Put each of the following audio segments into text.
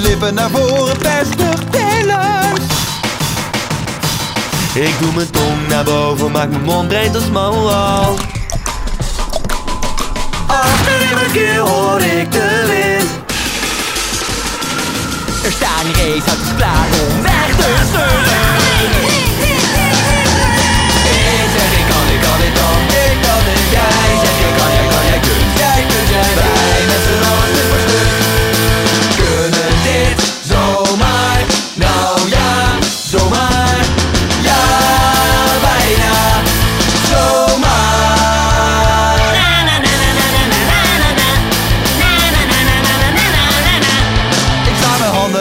Lippen naar voren, pestig tellers. Ik doe mijn tong naar boven, maak mijn mond breed als mohawk. Achter in mijn keel hoor ik de wind. Er staan raceauto's klaar om weg te sturen.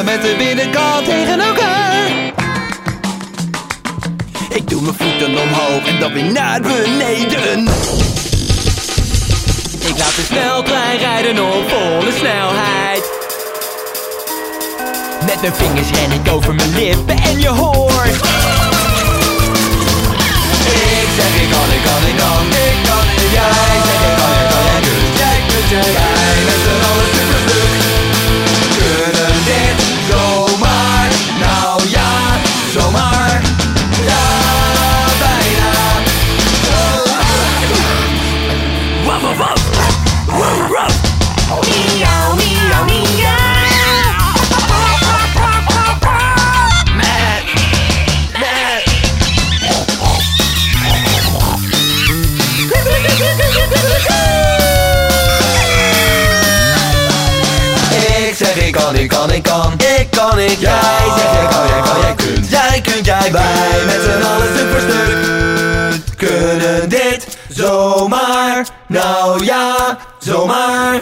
Met de binnenkant tegen elkaar. Ik doe mijn voeten omhoog en dan weer naar beneden. Ik laat de sneltrein rijden op volle snelheid. Met mijn vingers ren ik over mijn lippen en je hoort. Ik zeg ik kan, ik kan, ik kan, ik kan, ik Jij zegt jij kan, jij kan, jij kunt, jij kunt, jij Wij met z'n allen stuk voor stuk Kunnen dit zomaar, nou ja, zomaar